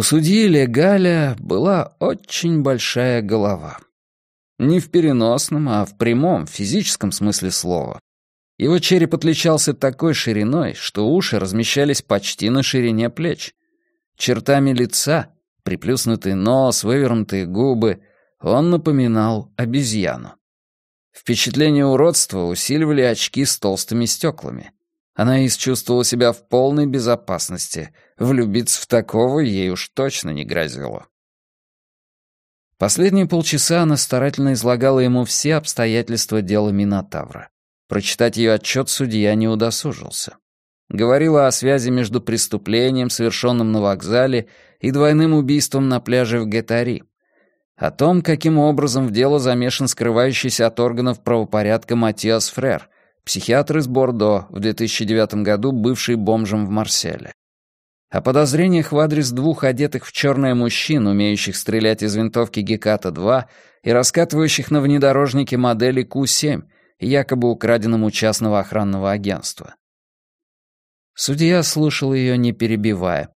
У судьи Легаля была очень большая голова. Не в переносном, а в прямом, физическом смысле слова. Его череп отличался такой шириной, что уши размещались почти на ширине плеч. Чертами лица, приплюснутый нос, вывернутые губы, он напоминал обезьяну. Впечатление уродства усиливали очки с толстыми стеклами. Она чувствовала себя в полной безопасности. Влюбиться в такого ей уж точно не грозило. Последние полчаса она старательно излагала ему все обстоятельства дела Минотавра. Прочитать ее отчет судья не удосужился. Говорила о связи между преступлением, совершенным на вокзале, и двойным убийством на пляже в Гетари. О том, каким образом в дело замешан скрывающийся от органов правопорядка Матиас Фрер, психиатр из Бордо, в 2009 году бывший бомжем в Марселе о подозрениях в адрес двух одетых в черное мужчин, умеющих стрелять из винтовки Геката-2 и раскатывающих на внедорожнике модели Q-7, якобы украденном у частного охранного агентства. Судья слушал ее, не перебивая.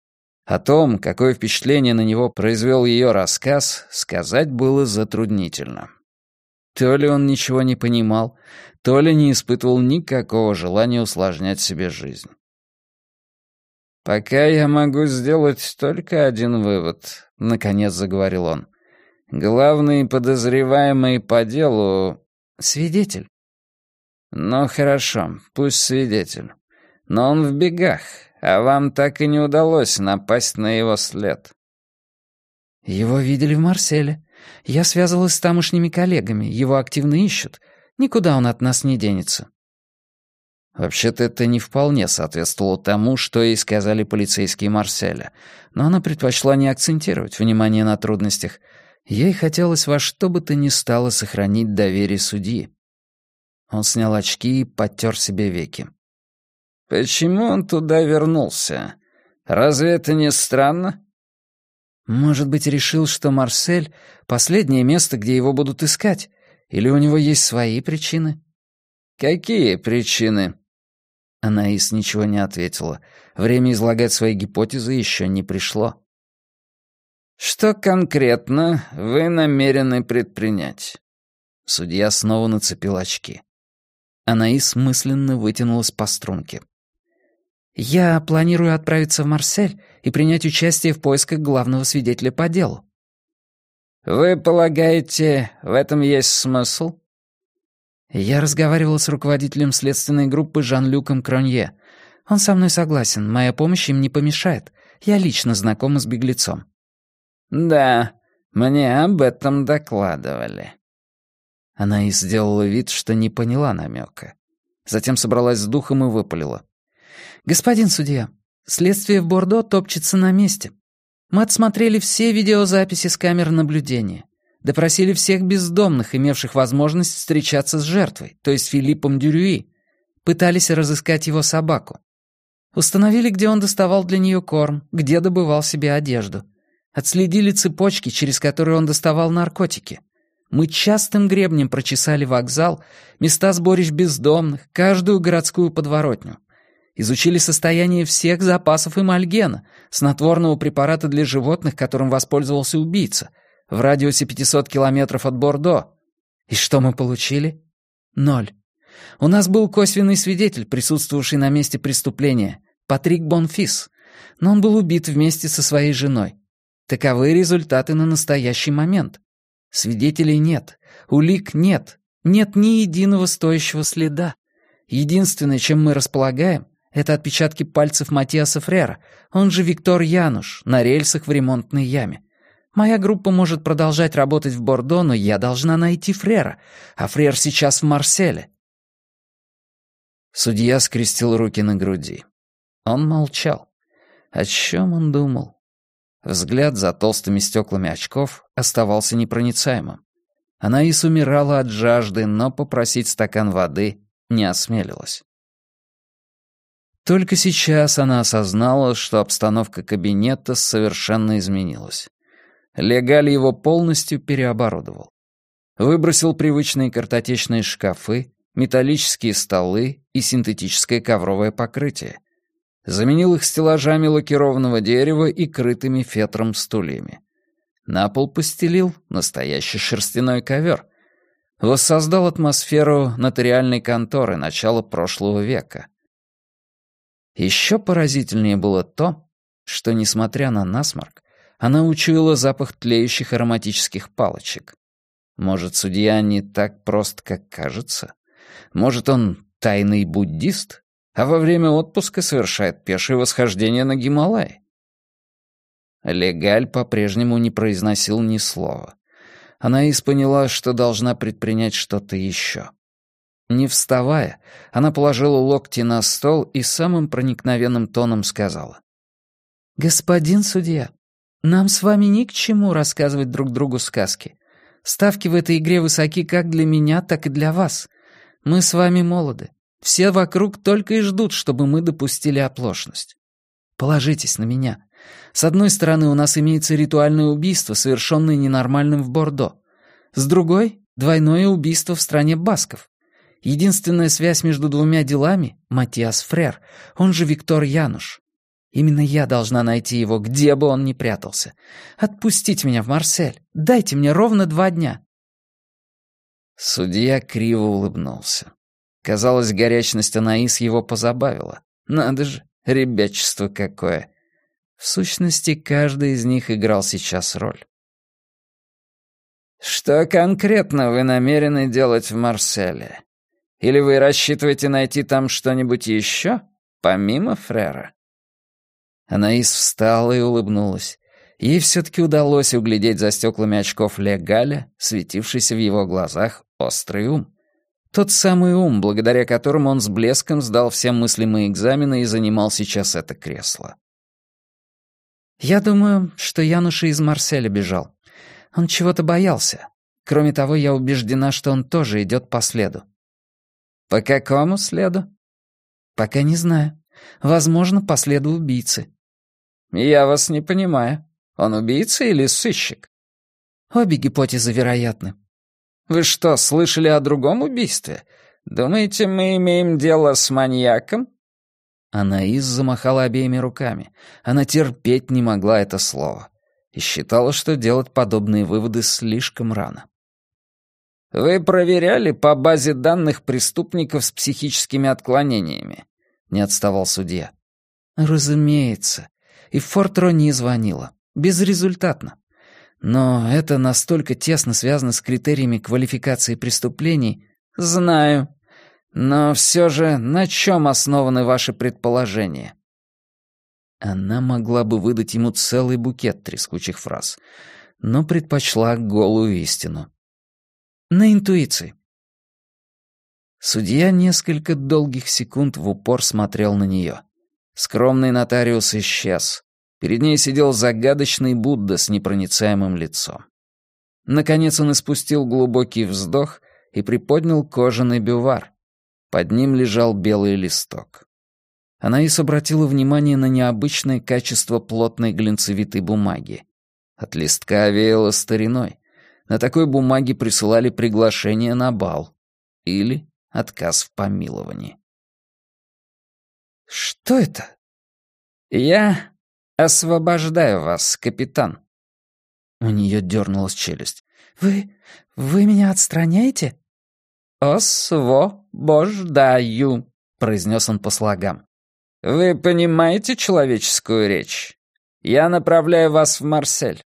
О том, какое впечатление на него произвел ее рассказ, сказать было затруднительно. То ли он ничего не понимал, то ли не испытывал никакого желания усложнять себе жизнь. «Пока я могу сделать только один вывод», — наконец заговорил он. «Главный подозреваемый по делу — свидетель». «Ну хорошо, пусть свидетель. Но он в бегах, а вам так и не удалось напасть на его след». «Его видели в Марселе. Я связывалась с тамошними коллегами, его активно ищут. Никуда он от нас не денется». Вообще-то это не вполне соответствовало тому, что ей сказали полицейские Марселя, но она предпочла не акцентировать внимание на трудностях. Ей хотелось во что бы то ни стало сохранить доверие судьи. Он снял очки и подтер себе веки. «Почему он туда вернулся? Разве это не странно?» «Может быть, решил, что Марсель — последнее место, где его будут искать? Или у него есть свои причины?» «Какие причины?» Анаис ничего не ответила. Время излагать свои гипотезы еще не пришло. «Что конкретно вы намерены предпринять?» Судья снова нацепил очки. Анаис мысленно вытянулась по струнке. «Я планирую отправиться в Марсель и принять участие в поисках главного свидетеля по делу». «Вы полагаете, в этом есть смысл?» Я разговаривала с руководителем следственной группы Жан-Люком Кронье. Он со мной согласен, моя помощь им не помешает. Я лично знакома с беглецом». «Да, мне об этом докладывали». Она и сделала вид, что не поняла намека. Затем собралась с духом и выпалила. «Господин судья, следствие в Бордо топчется на месте. Мы отсмотрели все видеозаписи с камер наблюдения. Допросили всех бездомных, имевших возможность встречаться с жертвой, то есть Филиппом Дюрюи. Пытались разыскать его собаку. Установили, где он доставал для нее корм, где добывал себе одежду. Отследили цепочки, через которые он доставал наркотики. Мы частым гребнем прочесали вокзал, места сборищ бездомных, каждую городскую подворотню. Изучили состояние всех запасов эмальгена, снотворного препарата для животных, которым воспользовался убийца, в радиусе 500 километров от Бордо. И что мы получили? Ноль. У нас был косвенный свидетель, присутствовавший на месте преступления, Патрик Бонфис, но он был убит вместе со своей женой. Таковы результаты на настоящий момент. Свидетелей нет, улик нет, нет ни единого стоящего следа. Единственное, чем мы располагаем, это отпечатки пальцев Матиаса Фрера, он же Виктор Януш, на рельсах в ремонтной яме. Моя группа может продолжать работать в Бордо, но я должна найти Фрера, а Фрер сейчас в Марселе». Судья скрестил руки на груди. Он молчал. О чем он думал? Взгляд за толстыми стеклами очков оставался непроницаемым. Она и сумирала от жажды, но попросить стакан воды не осмелилась. Только сейчас она осознала, что обстановка кабинета совершенно изменилась. Легаль его полностью переоборудовал. Выбросил привычные картотечные шкафы, металлические столы и синтетическое ковровое покрытие. Заменил их стеллажами лакированного дерева и крытыми фетром стульями. На пол постелил настоящий шерстяной ковер. Воссоздал атмосферу нотариальной конторы начала прошлого века. Еще поразительнее было то, что, несмотря на насморк, она учуяла запах тлеющих ароматических палочек. Может, судья не так прост, как кажется? Может, он тайный буддист, а во время отпуска совершает пешее восхождение на Гималай? Легаль по-прежнему не произносил ни слова. Она поняла, что должна предпринять что-то еще. Не вставая, она положила локти на стол и самым проникновенным тоном сказала. «Господин судья, нам с вами ни к чему рассказывать друг другу сказки. Ставки в этой игре высоки как для меня, так и для вас. Мы с вами молоды. Все вокруг только и ждут, чтобы мы допустили оплошность. Положитесь на меня. С одной стороны, у нас имеется ритуальное убийство, совершенное ненормальным в Бордо. С другой — двойное убийство в стране басков. Единственная связь между двумя делами — Матиас Фрер, он же Виктор Януш. Именно я должна найти его, где бы он ни прятался. Отпустите меня в Марсель. Дайте мне ровно два дня». Судья криво улыбнулся. Казалось, горячность Анаис его позабавила. Надо же, ребячество какое. В сущности, каждый из них играл сейчас роль. «Что конкретно вы намерены делать в Марселе? Или вы рассчитываете найти там что-нибудь еще, помимо Фрера?» Анаис встала и улыбнулась. Ей все-таки удалось углядеть за стеклами очков Легаля, светившийся в его глазах острый ум. Тот самый ум, благодаря которому он с блеском сдал все мыслимые экзамены и занимал сейчас это кресло. «Я думаю, что Януша из Марселя бежал. Он чего-то боялся. Кроме того, я убеждена, что он тоже идет по следу». «По какому следу?» «Пока не знаю. Возможно, по следу убийцы». «Я вас не понимаю. Он убийца или сыщик?» «Обе гипотезы вероятны. Вы что, слышали о другом убийстве? Думаете, мы имеем дело с маньяком?» Анаис замахала обеими руками. Она терпеть не могла это слово. И считала, что делать подобные выводы слишком рано. «Вы проверяли по базе данных преступников с психическими отклонениями?» — не отставал судья. «Разумеется. И в Форт Ронни звонила. Безрезультатно. Но это настолько тесно связано с критериями квалификации преступлений. Знаю. Но все же на чем основаны ваши предположения? Она могла бы выдать ему целый букет трескучих фраз, но предпочла голую истину. На интуиции. Судья несколько долгих секунд в упор смотрел на нее. Скромный нотариус исчез. Перед ней сидел загадочный Будда с непроницаемым лицом. Наконец он испустил глубокий вздох и приподнял кожаный бювар. Под ним лежал белый листок. Анаис обратила внимание на необычное качество плотной глинцевитой бумаги. От листка веяло стариной. На такой бумаге присылали приглашение на бал. Или отказ в помиловании. «Что это?» «Я «Освобождаю вас, капитан». У нее дернулась челюсть. «Вы... вы меня отстраняете?» «Освобождаю», — произнес он по слогам. «Вы понимаете человеческую речь? Я направляю вас в Марсель.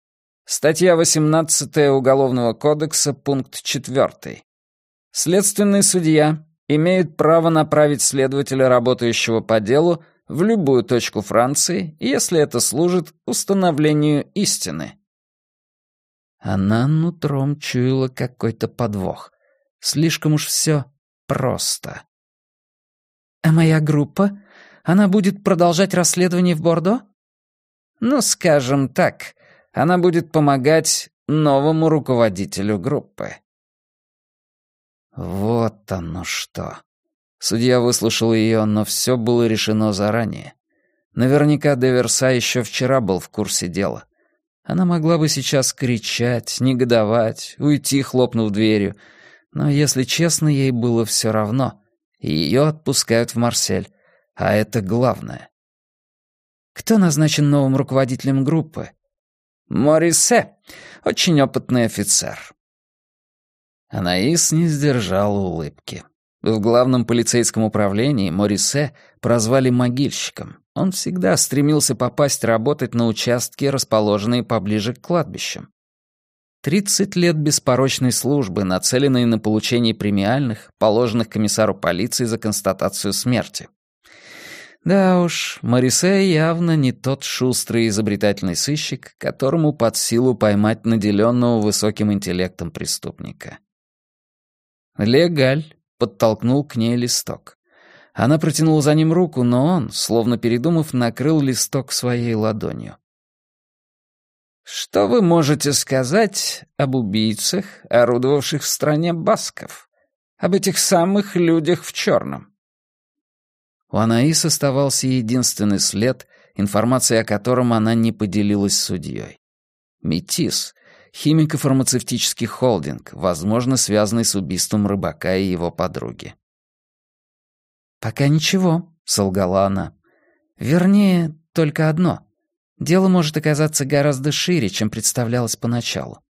Статья 18 Уголовного кодекса, пункт 4. Следственный судья имеет право направить следователя, работающего по делу, в любую точку Франции, если это служит установлению истины. Она нутром чуяла какой-то подвох. Слишком уж все просто. «А моя группа? Она будет продолжать расследование в Бордо?» «Ну, скажем так, она будет помогать новому руководителю группы». Вот оно что. Судья выслушал ее, но все было решено заранее. Наверняка Деверса еще вчера был в курсе дела. Она могла бы сейчас кричать, негодовать, уйти, хлопнув дверью. Но, если честно, ей было все равно. Ее отпускают в Марсель. А это главное. Кто назначен новым руководителем группы? Морисе, очень опытный офицер. Анаис не сдержала улыбки. В главном полицейском управлении Морисе прозвали могильщиком. Он всегда стремился попасть работать на участки, расположенные поближе к кладбищам. Тридцать лет беспорочной службы, нацеленной на получение премиальных, положенных комиссару полиции за констатацию смерти. Да уж, Морисе явно не тот шустрый изобретательный сыщик, которому под силу поймать наделенного высоким интеллектом преступника. Легаль подтолкнул к ней листок. Она протянула за ним руку, но он, словно передумав, накрыл листок своей ладонью. «Что вы можете сказать об убийцах, орудовавших в стране басков? Об этих самых людях в черном?» У Анаис оставался единственный след, информация о котором она не поделилась с судьей. Метис, химико-фармацевтический холдинг, возможно, связанный с убийством рыбака и его подруги. «Пока ничего», — солгала она. «Вернее, только одно. Дело может оказаться гораздо шире, чем представлялось поначалу».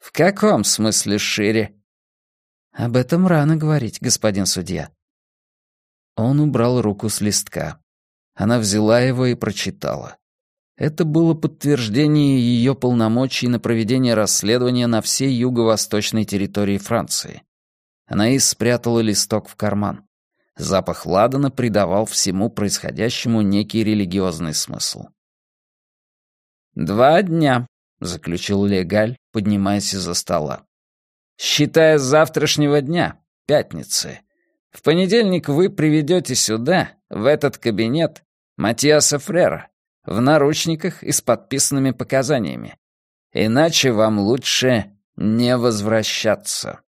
«В каком смысле шире?» «Об этом рано говорить, господин судья». Он убрал руку с листка. Она взяла его и прочитала. Это было подтверждение ее полномочий на проведение расследования на всей юго-восточной территории Франции. Анаис спрятала листок в карман. Запах ладана придавал всему происходящему некий религиозный смысл. «Два дня», — заключил Легаль, поднимаясь из-за стола. «Считая с завтрашнего дня, пятницы. В понедельник вы приведете сюда, в этот кабинет, Матиаса Фрера, в наручниках и с подписанными показаниями. Иначе вам лучше не возвращаться».